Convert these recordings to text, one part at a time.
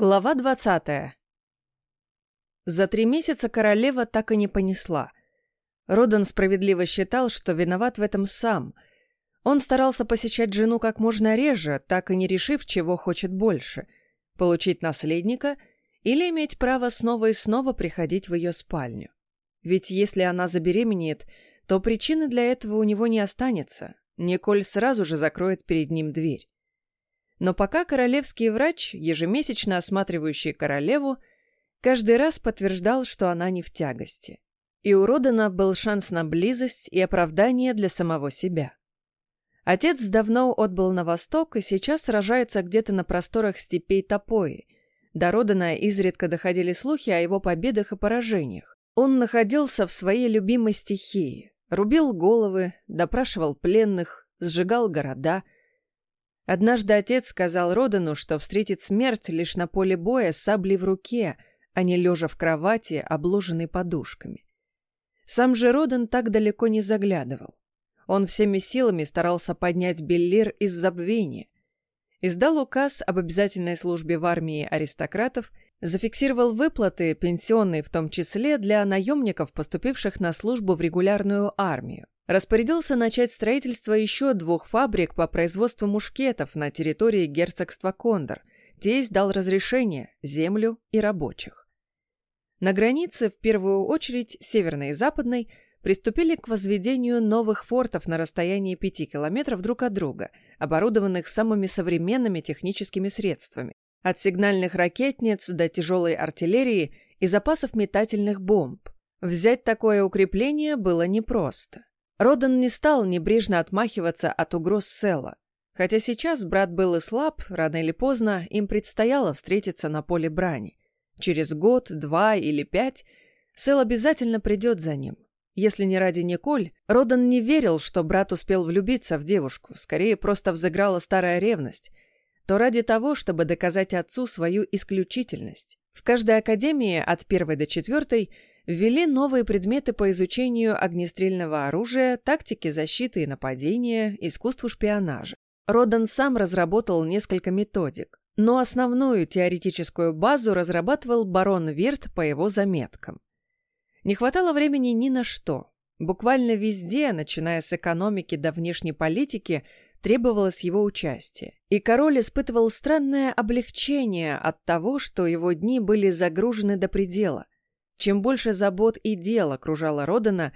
Глава двадцатая. За три месяца королева так и не понесла. Родан справедливо считал, что виноват в этом сам. Он старался посещать жену как можно реже, так и не решив, чего хочет больше — получить наследника или иметь право снова и снова приходить в ее спальню. Ведь если она забеременеет, то причины для этого у него не останется. Николь сразу же закроет перед ним дверь. Но пока королевский врач, ежемесячно осматривающий королеву, каждый раз подтверждал, что она не в тягости. И у Родена был шанс на близость и оправдание для самого себя. Отец давно отбыл на восток и сейчас сражается где-то на просторах степей Топои. До Родена изредка доходили слухи о его победах и поражениях. Он находился в своей любимой стихии, рубил головы, допрашивал пленных, сжигал города – Однажды отец сказал Родану, что встретит смерть лишь на поле боя с саблей в руке, а не лежа в кровати, обложенной подушками. Сам же Родан так далеко не заглядывал. Он всеми силами старался поднять Беллир из забвения. Издал указ об обязательной службе в армии аристократов, зафиксировал выплаты, пенсионные в том числе, для наемников, поступивших на службу в регулярную армию распорядился начать строительство еще двух фабрик по производству мушкетов на территории герцогства Кондор. Тесть дал разрешение, землю и рабочих. На границе, в первую очередь северной и западной, приступили к возведению новых фортов на расстоянии пяти километров друг от друга, оборудованных самыми современными техническими средствами, от сигнальных ракетниц до тяжелой артиллерии и запасов метательных бомб. Взять такое укрепление было непросто. Родан не стал небрежно отмахиваться от угроз Села. Хотя сейчас брат был и слаб, рано или поздно им предстояло встретиться на поле брани. Через год, два или пять Сел обязательно придет за ним. Если не ради Николь, Родан не верил, что брат успел влюбиться в девушку, скорее просто взыграла старая ревность, то ради того, чтобы доказать отцу свою исключительность. В каждой академии от первой до четвертой ввели новые предметы по изучению огнестрельного оружия, тактики защиты и нападения, искусству шпионажа. Родан сам разработал несколько методик, но основную теоретическую базу разрабатывал барон Вирт по его заметкам. Не хватало времени ни на что. Буквально везде, начиная с экономики до внешней политики, требовалось его участие. И король испытывал странное облегчение от того, что его дни были загружены до предела. Чем больше забот и дел окружало Родана,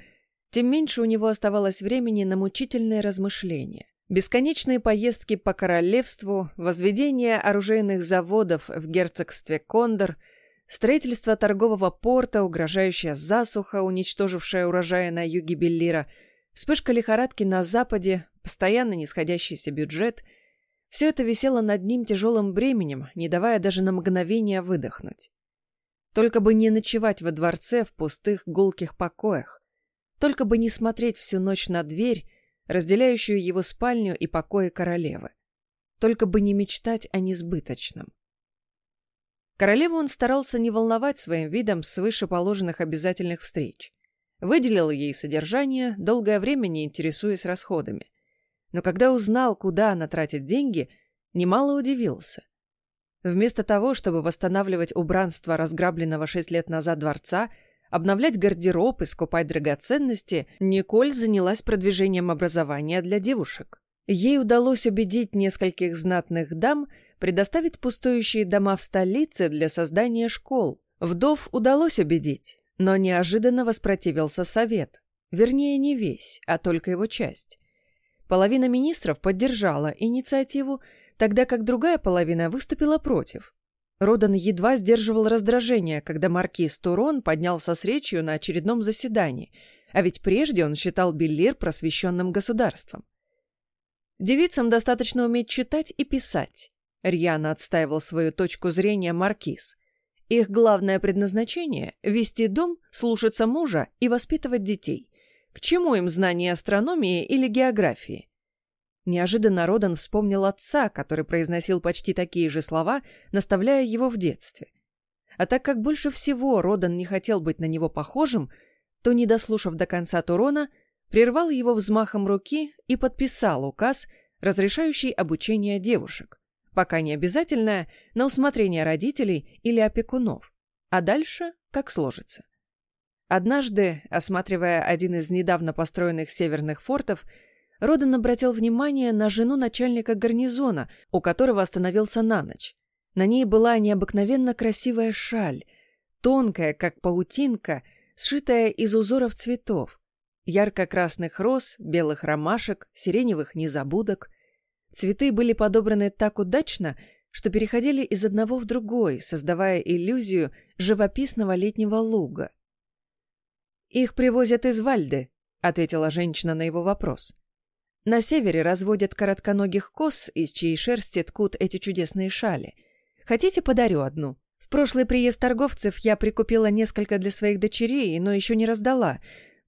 тем меньше у него оставалось времени на мучительные размышления. Бесконечные поездки по королевству, возведение оружейных заводов в герцогстве Кондор, строительство торгового порта, угрожающая засуха, уничтожившая урожаи на юге Беллира, вспышка лихорадки на западе, постоянно нисходящийся бюджет — все это висело над ним тяжелым бременем, не давая даже на мгновение выдохнуть. Только бы не ночевать во дворце в пустых гулких покоях. Только бы не смотреть всю ночь на дверь, разделяющую его спальню и покои королевы. Только бы не мечтать о несбыточном. Королеву он старался не волновать своим видом свыше положенных обязательных встреч. Выделил ей содержание, долгое время не интересуясь расходами. Но когда узнал, куда она тратит деньги, немало удивился. Вместо того, чтобы восстанавливать убранство разграбленного шесть лет назад дворца, обновлять гардероб и скупать драгоценности, Николь занялась продвижением образования для девушек. Ей удалось убедить нескольких знатных дам предоставить пустующие дома в столице для создания школ. Вдов удалось убедить, но неожиданно воспротивился совет. Вернее, не весь, а только его часть. Половина министров поддержала инициативу, тогда как другая половина выступила против. Родан едва сдерживал раздражение, когда маркиз Турон поднялся с речью на очередном заседании, а ведь прежде он считал Беллир просвещенным государством. Девицам достаточно уметь читать и писать. Рьяно отстаивал свою точку зрения маркиз. Их главное предназначение — вести дом, слушаться мужа и воспитывать детей. К чему им знание астрономии или географии? Неожиданно Родан вспомнил отца, который произносил почти такие же слова, наставляя его в детстве. А так как больше всего Родан не хотел быть на него похожим, то, не дослушав до конца Турона, прервал его взмахом руки и подписал указ, разрешающий обучение девушек. пока не обязательное, на усмотрение родителей или опекунов, а дальше как сложится. Однажды, осматривая один из недавно построенных северных фортов, Родан обратил внимание на жену начальника гарнизона, у которого остановился на ночь. На ней была необыкновенно красивая шаль, тонкая, как паутинка, сшитая из узоров цветов, ярко-красных роз, белых ромашек, сиреневых незабудок. Цветы были подобраны так удачно, что переходили из одного в другой, создавая иллюзию живописного летнего луга. «Их привозят из Вальды», — ответила женщина на его вопрос. «На севере разводят коротконогих коз, из чьей шерсти ткут эти чудесные шали. Хотите, подарю одну? В прошлый приезд торговцев я прикупила несколько для своих дочерей, но еще не раздала,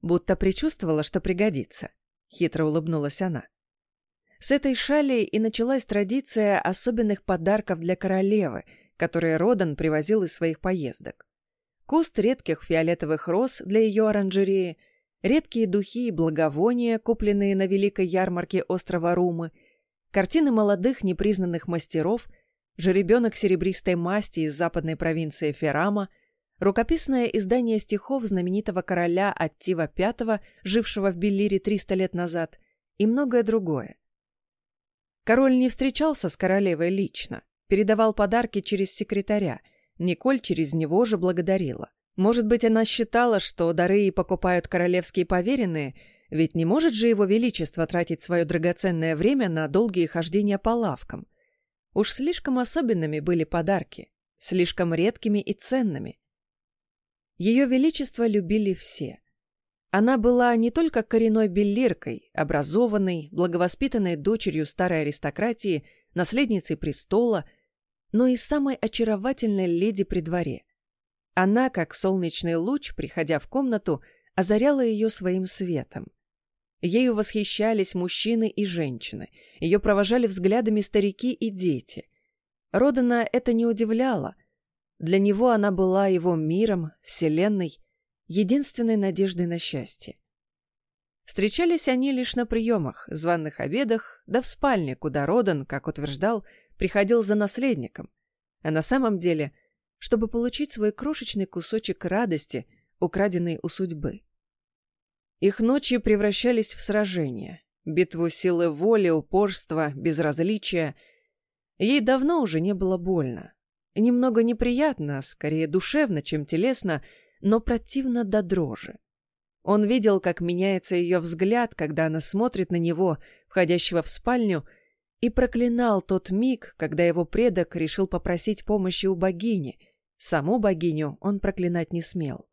будто предчувствовала, что пригодится. Хитро улыбнулась она. С этой шали и началась традиция особенных подарков для королевы, которые Родан привозил из своих поездок. Куст редких фиолетовых роз для ее оранжереи, редкие духи и благовония, купленные на великой ярмарке острова Румы, картины молодых непризнанных мастеров, жеребенок серебристой масти из западной провинции Ферама — Рукописное издание стихов знаменитого короля Аттива V, жившего в Беллире 300 лет назад, и многое другое. Король не встречался с королевой лично, передавал подарки через секретаря, Николь через него же благодарила. Может быть, она считала, что дары и покупают королевские поверенные, ведь не может же его величество тратить свое драгоценное время на долгие хождения по лавкам. Уж слишком особенными были подарки, слишком редкими и ценными – ее Величество любили все. Она была не только коренной беллиркой, образованной, благовоспитанной дочерью старой аристократии, наследницей престола, но и самой очаровательной леди при дворе. Она, как солнечный луч, приходя в комнату, озаряла ее своим светом. Ею восхищались мужчины и женщины, ее провожали взглядами старики и дети. Родана это не удивляло — для него она была его миром, вселенной, единственной надеждой на счастье. Встречались они лишь на приемах, званных обедах, да в спальне, куда Родан, как утверждал, приходил за наследником, а на самом деле, чтобы получить свой крошечный кусочек радости, украденный у судьбы. Их ночи превращались в сражения, битву силы воли, упорства, безразличия. Ей давно уже не было больно. Немного неприятно, скорее душевно, чем телесно, но противно до дрожи. Он видел, как меняется ее взгляд, когда она смотрит на него, входящего в спальню, и проклинал тот миг, когда его предок решил попросить помощи у богини. Саму богиню он проклинать не смел.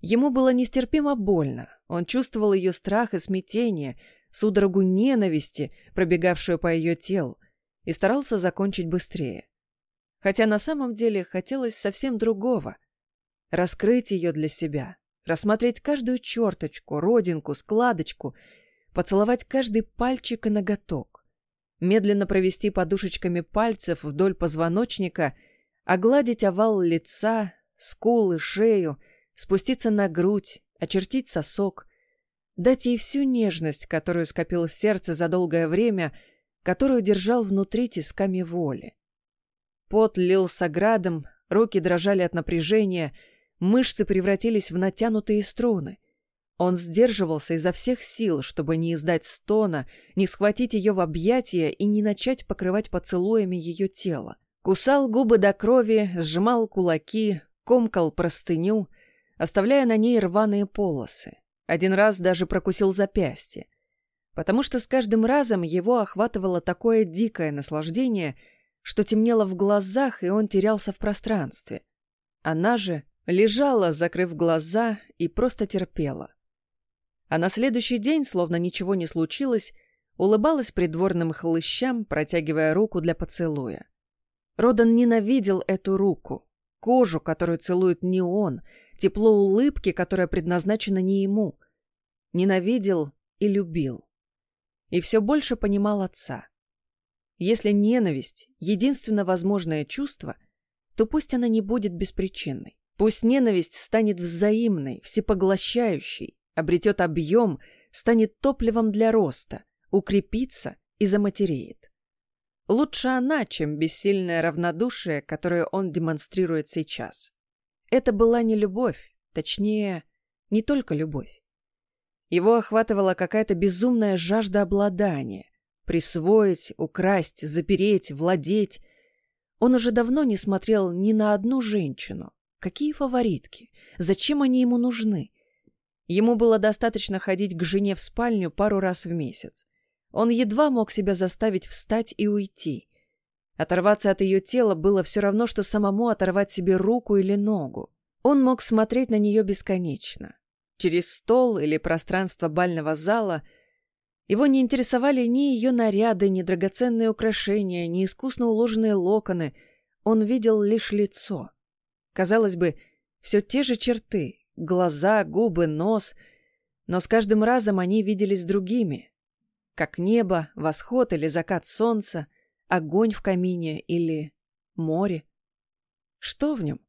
Ему было нестерпимо больно. Он чувствовал ее страх и смятение, судорогу ненависти, пробегавшую по ее телу, и старался закончить быстрее хотя на самом деле хотелось совсем другого. Раскрыть ее для себя, рассмотреть каждую черточку, родинку, складочку, поцеловать каждый пальчик и ноготок, медленно провести подушечками пальцев вдоль позвоночника, огладить овал лица, скулы, шею, спуститься на грудь, очертить сосок, дать ей всю нежность, которую скопил в сердце за долгое время, которую держал внутри тисками воли. Пот лился градом, руки дрожали от напряжения, мышцы превратились в натянутые струны. Он сдерживался изо всех сил, чтобы не издать стона, не схватить ее в объятия и не начать покрывать поцелуями ее тело. Кусал губы до крови, сжимал кулаки, комкал простыню, оставляя на ней рваные полосы. Один раз даже прокусил запястье. Потому что с каждым разом его охватывало такое дикое наслаждение — что темнело в глазах, и он терялся в пространстве. Она же лежала, закрыв глаза, и просто терпела. А на следующий день, словно ничего не случилось, улыбалась придворным хлыщам, протягивая руку для поцелуя. Родан ненавидел эту руку, кожу, которую целует не он, тепло улыбки, которая предназначена не ему. Ненавидел и любил. И все больше понимал отца. Если ненависть — единственно возможное чувство, то пусть она не будет беспричинной. Пусть ненависть станет взаимной, всепоглощающей, обретет объем, станет топливом для роста, укрепится и заматереет. Лучше она, чем бессильное равнодушие, которое он демонстрирует сейчас. Это была не любовь, точнее, не только любовь. Его охватывала какая-то безумная жажда обладания. Присвоить, украсть, запереть, владеть. Он уже давно не смотрел ни на одну женщину. Какие фаворитки? Зачем они ему нужны? Ему было достаточно ходить к жене в спальню пару раз в месяц. Он едва мог себя заставить встать и уйти. Оторваться от ее тела было все равно, что самому оторвать себе руку или ногу. Он мог смотреть на нее бесконечно. Через стол или пространство бального зала его не интересовали ни ее наряды, ни драгоценные украшения, ни искусно уложенные локоны. Он видел лишь лицо. Казалось бы, все те же черты — глаза, губы, нос — но с каждым разом они виделись другими, как небо, восход или закат солнца, огонь в камине или море. Что в нем?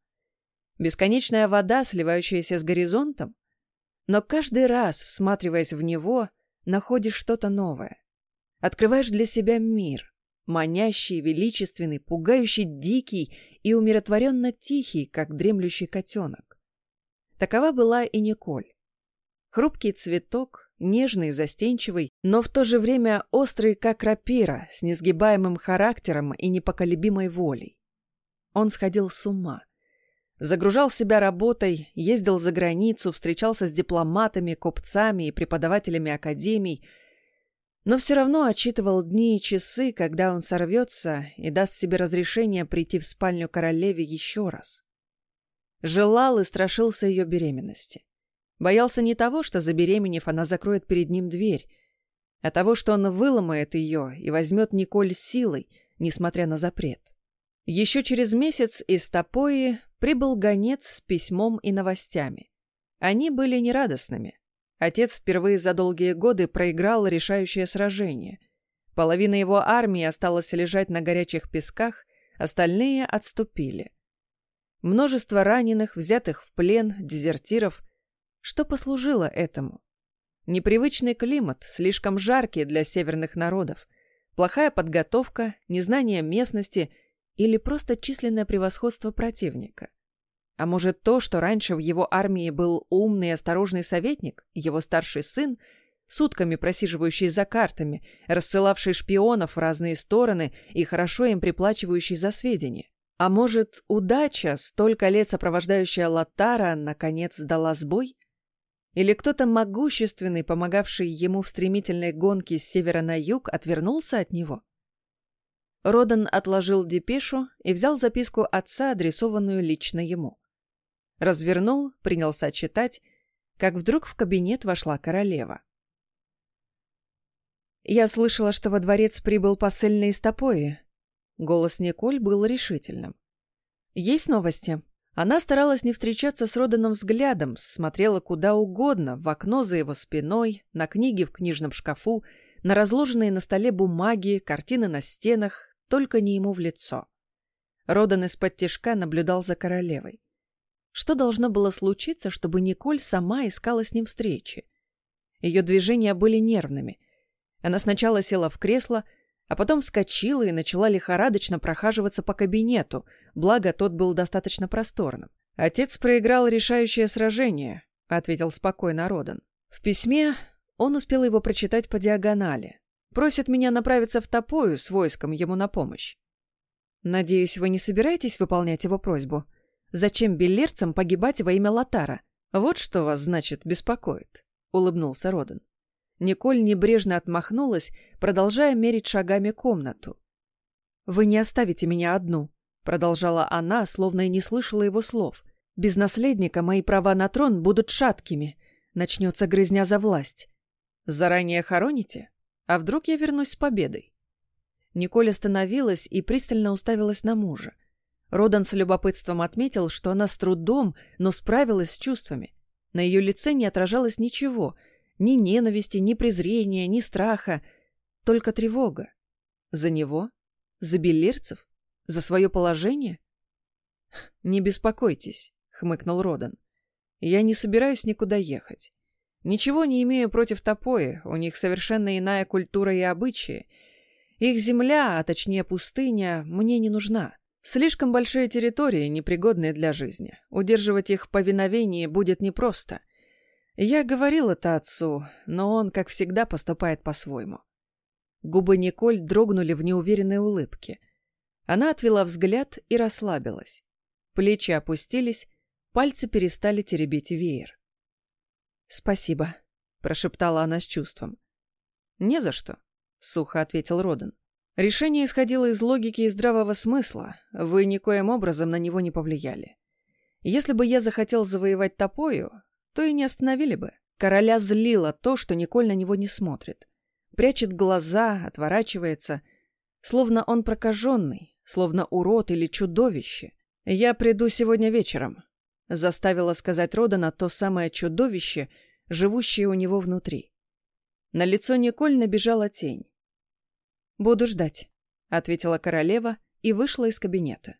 Бесконечная вода, сливающаяся с горизонтом? Но каждый раз, всматриваясь в него, находишь что-то новое. Открываешь для себя мир, манящий, величественный, пугающий, дикий и умиротворенно тихий, как дремлющий котенок. Такова была и Николь. Хрупкий цветок, нежный, застенчивый, но в то же время острый, как рапира, с несгибаемым характером и непоколебимой волей. Он сходил с ума. Загружал себя работой, ездил за границу, встречался с дипломатами, купцами и преподавателями академий, но все равно отчитывал дни и часы, когда он сорвется и даст себе разрешение прийти в спальню королеве еще раз. Желал и страшился ее беременности. Боялся не того, что, забеременев, она закроет перед ним дверь, а того, что он выломает ее и возьмет Николь силой, несмотря на запрет. Еще через месяц из Топои прибыл гонец с письмом и новостями. Они были нерадостными. Отец впервые за долгие годы проиграл решающее сражение. Половина его армии осталась лежать на горячих песках, остальные отступили. Множество раненых, взятых в плен, дезертиров что послужило этому? Непривычный климат, слишком жаркий для северных народов, плохая подготовка, незнание местности или просто численное превосходство противника. А может то, что раньше в его армии был умный и осторожный советник, его старший сын, сутками просиживающий за картами, рассылавший шпионов в разные стороны и хорошо им приплачивающий за сведения. А может, удача, столько лет сопровождающая Латара, наконец дала сбой? Или кто-то могущественный, помогавший ему в стремительной гонке с севера на юг, отвернулся от него? Родан отложил депешу и взял записку отца, адресованную лично ему. Развернул, принялся читать, как вдруг в кабинет вошла королева. «Я слышала, что во дворец прибыл посыльный из Топои». Голос Николь был решительным. «Есть новости?» Она старалась не встречаться с Роданом взглядом, смотрела куда угодно, в окно за его спиной, на книги в книжном шкафу, на разложенные на столе бумаги, картины на стенах, только не ему в лицо. Родан из-под тишка наблюдал за королевой. Что должно было случиться, чтобы Николь сама искала с ним встречи? Ее движения были нервными. Она сначала села в кресло, а потом вскочила и начала лихорадочно прохаживаться по кабинету, благо тот был достаточно просторным. «Отец проиграл решающее сражение», — ответил спокойно Родан. В письме он успел его прочитать по диагонали. «Просит меня направиться в Топою с войском ему на помощь». «Надеюсь, вы не собираетесь выполнять его просьбу? Зачем беллерцам погибать во имя Латара? Вот что вас, значит, беспокоит», — улыбнулся Родан. Николь небрежно отмахнулась, продолжая мерить шагами комнату. «Вы не оставите меня одну», — продолжала она, словно и не слышала его слов. «Без наследника мои права на трон будут шаткими. Начнется грызня за власть. Заранее хороните? А вдруг я вернусь с победой?» Николь остановилась и пристально уставилась на мужа. Родан с любопытством отметил, что она с трудом, но справилась с чувствами. На ее лице не отражалось ничего — ни ненависти, ни презрения, ни страха, только тревога. За него? За беллирцев? За свое положение? «Не беспокойтесь», — хмыкнул Родан. «Я не собираюсь никуда ехать. Ничего не имею против Топои, у них совершенно иная культура и обычаи. Их земля, а точнее пустыня, мне не нужна. Слишком большие территории, непригодные для жизни. Удерживать их в повиновении будет непросто. Я говорил это отцу, но он, как всегда, поступает по-своему. Губы Николь дрогнули в неуверенной улыбке. Она отвела взгляд и расслабилась. Плечи опустились, пальцы перестали теребить веер. «Спасибо», — прошептала она с чувством. «Не за что», — сухо ответил Родан. «Решение исходило из логики и здравого смысла. Вы никоим образом на него не повлияли. Если бы я захотел завоевать Топою, то и не остановили бы. Короля злило то, что Николь на него не смотрит. Прячет глаза, отворачивается, словно он прокаженный, словно урод или чудовище. «Я приду сегодня вечером», — заставила сказать Родана то самое чудовище, живущее у него внутри. На лицо Николь набежала тень. «Буду ждать», — ответила королева и вышла из кабинета.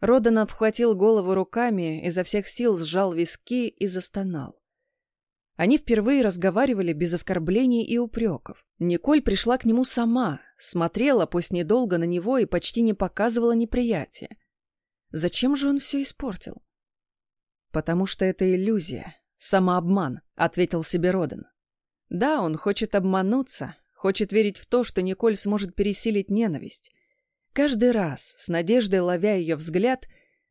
Родан обхватил голову руками, изо всех сил сжал виски и застонал. Они впервые разговаривали без оскорблений и упреков. Николь пришла к нему сама, смотрела, пусть недолго, на него и почти не показывала неприятия. Зачем же он все испортил? «Потому что это иллюзия, самообман», — ответил себе Родан. Да, он хочет обмануться, хочет верить в то, что Николь сможет пересилить ненависть. Каждый раз, с надеждой ловя ее взгляд,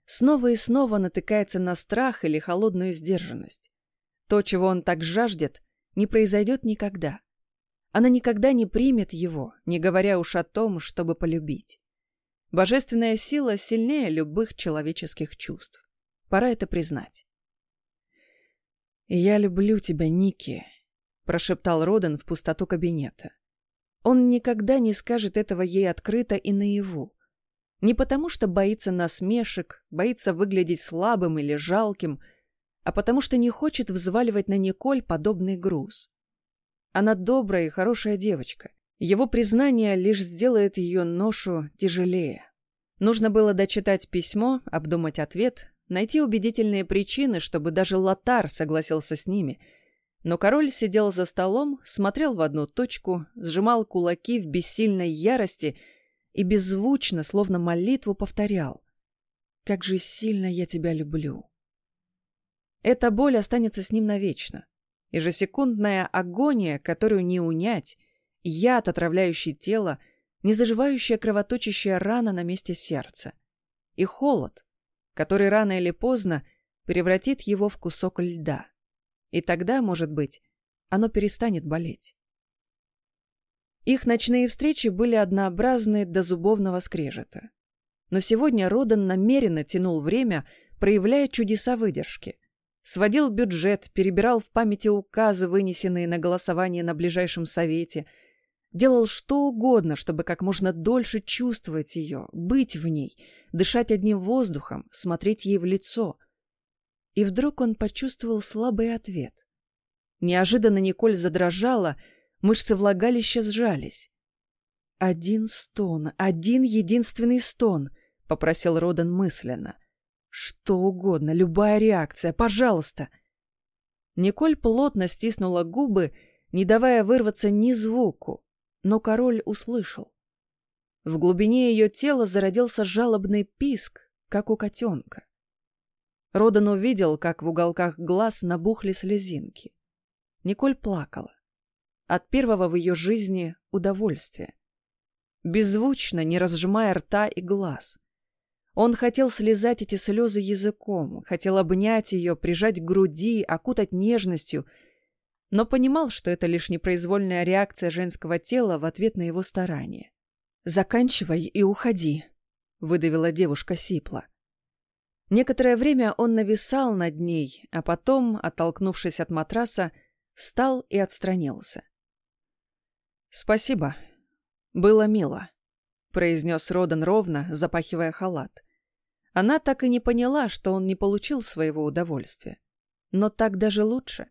снова и снова натыкается на страх или холодную сдержанность. То, чего он так жаждет, не произойдет никогда. Она никогда не примет его, не говоря уж о том, чтобы полюбить. Божественная сила сильнее любых человеческих чувств. Пора это признать. «Я люблю тебя, Ники», прошептал Родан в пустоту кабинета. Он никогда не скажет этого ей открыто и наяву. Не потому, что боится насмешек, боится выглядеть слабым или жалким, а потому что не хочет взваливать на Николь подобный груз. Она добрая и хорошая девочка. Его признание лишь сделает ее ношу тяжелее. Нужно было дочитать письмо, обдумать ответ, найти убедительные причины, чтобы даже Лотар согласился с ними — но король сидел за столом, смотрел в одну точку, сжимал кулаки в бессильной ярости и беззвучно, словно молитву, повторял. «Как же сильно я тебя люблю!» Эта боль останется с ним навечно. Ежесекундная агония, которую не унять, яд, отравляющий тело, незаживающая кровоточащая рана на месте сердца. И холод, который рано или поздно превратит его в кусок льда. И тогда, может быть, оно перестанет болеть. Их ночные встречи были однообразны до зубовного скрежета. Но сегодня Родан намеренно тянул время, проявляя чудеса выдержки. Сводил бюджет, перебирал в памяти указы, вынесенные на голосование на ближайшем совете. Делал что угодно, чтобы как можно дольше чувствовать ее, быть в ней, дышать одним воздухом, смотреть ей в лицо — и вдруг он почувствовал слабый ответ. Неожиданно Николь задрожала, мышцы влагалища сжались. «Один стон, один единственный стон», — попросил Родан мысленно. «Что угодно, любая реакция, пожалуйста». Николь плотно стиснула губы, не давая вырваться ни звуку, но король услышал. В глубине ее тела зародился жалобный писк, как у котенка. Родан увидел, как в уголках глаз набухли слезинки. Николь плакала. От первого в ее жизни удовольствия. Беззвучно, не разжимая рта и глаз. Он хотел слезать эти слезы языком, хотел обнять ее, прижать к груди, окутать нежностью, но понимал, что это лишь непроизвольная реакция женского тела в ответ на его старания. «Заканчивай и уходи», — выдавила девушка сипла. Некоторое время он нависал над ней, а потом, оттолкнувшись от матраса, встал и отстранился. «Спасибо. Было мило», — произнес Родан ровно, запахивая халат. Она так и не поняла, что он не получил своего удовольствия. Но так даже лучше.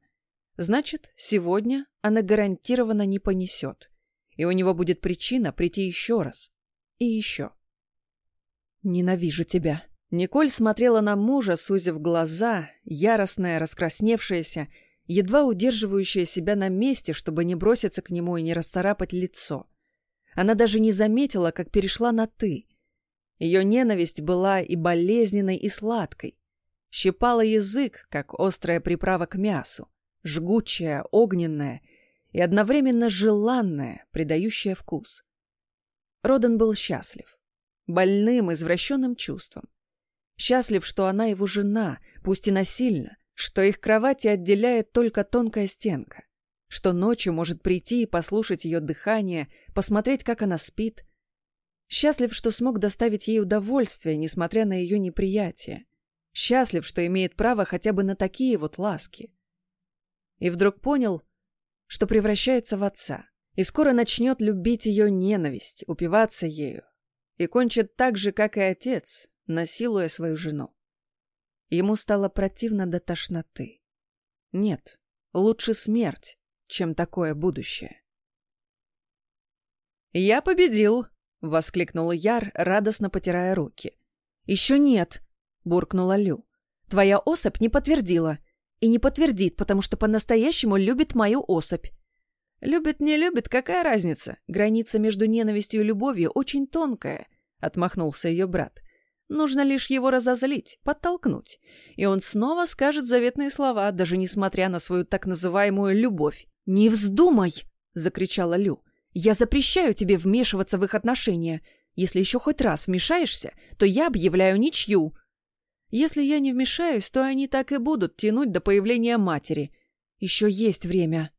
Значит, сегодня она гарантированно не понесет. И у него будет причина прийти еще раз. И еще. «Ненавижу тебя», Николь смотрела на мужа, сузив глаза, яростная, раскрасневшаяся, едва удерживающая себя на месте, чтобы не броситься к нему и не расцарапать лицо. Она даже не заметила, как перешла на «ты». Ее ненависть была и болезненной, и сладкой. Щипала язык, как острая приправа к мясу, жгучая, огненная и одновременно желанная, придающая вкус. Родан был счастлив, больным, извращенным чувством. Счастлив, что она его жена, пусть и насильно, что их кровати отделяет только тонкая стенка, что ночью может прийти и послушать ее дыхание, посмотреть, как она спит. Счастлив, что смог доставить ей удовольствие, несмотря на ее неприятие. Счастлив, что имеет право хотя бы на такие вот ласки. И вдруг понял, что превращается в отца, и скоро начнет любить ее ненависть, упиваться ею, и кончит так же, как и отец, насилуя свою жену. Ему стало противно до тошноты. Нет, лучше смерть, чем такое будущее. «Я победил!» — воскликнул Яр, радостно потирая руки. «Еще нет!» — буркнула Лю. «Твоя особь не подтвердила. И не подтвердит, потому что по-настоящему любит мою особь. Любит, не любит, какая разница? Граница между ненавистью и любовью очень тонкая», — отмахнулся ее брат. Нужно лишь его разозлить, подтолкнуть. И он снова скажет заветные слова, даже несмотря на свою так называемую любовь. «Не вздумай!» — закричала Лю. «Я запрещаю тебе вмешиваться в их отношения. Если еще хоть раз вмешаешься, то я объявляю ничью». «Если я не вмешаюсь, то они так и будут тянуть до появления матери. Еще есть время».